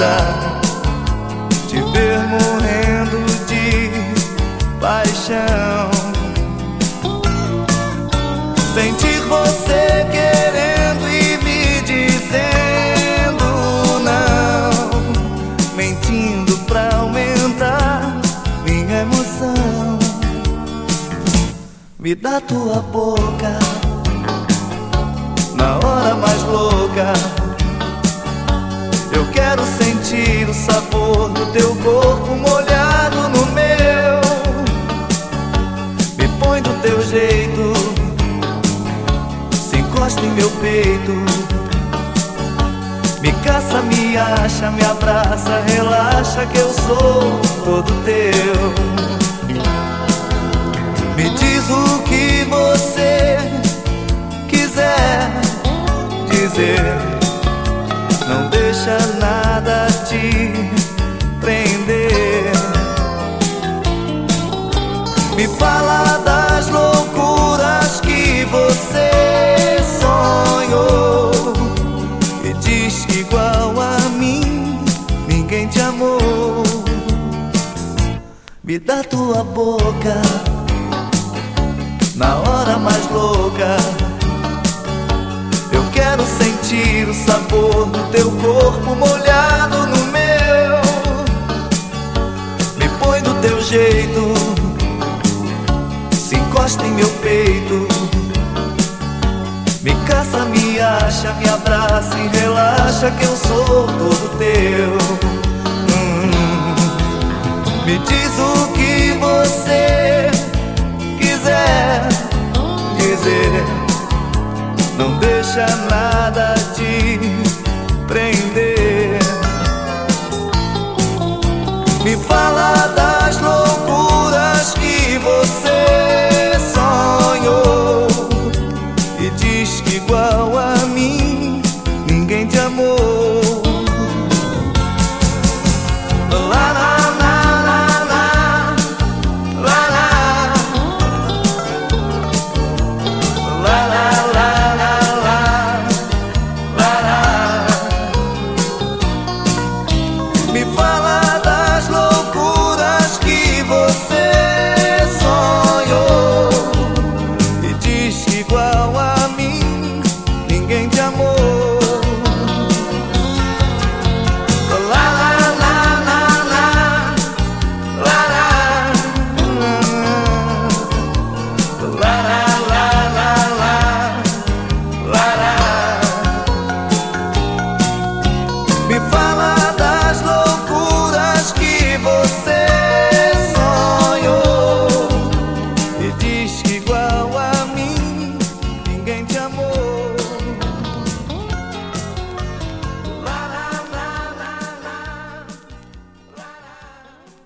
volta te ver morrendo de paixão. Sentir você querendo e me dizendo não, mentindo pra aumentar minha emoção. Me dá tua boca na hora mais louca. Corpo molhado no meu. Me põe do teu jeito, se encosta em meu peito. Me caça, me acha, me abraça, relaxa que eu sou todo teu. Me diz o que você quiser dizer. Não deixa nada Me fala das loucuras que você sonhou. E diz que igual a mim ninguém te amou. Me dá tua boca na hora mais louca. Eu quero sentir o sabor do teu corpo molhado no meu. Me põe do teu jeito, encosta em meu peito. Me caça, me acha, me abraça e relaxa que eu sou todo teu. Hum, me diz o que você quiser dizer. Não deixa ninguém amor.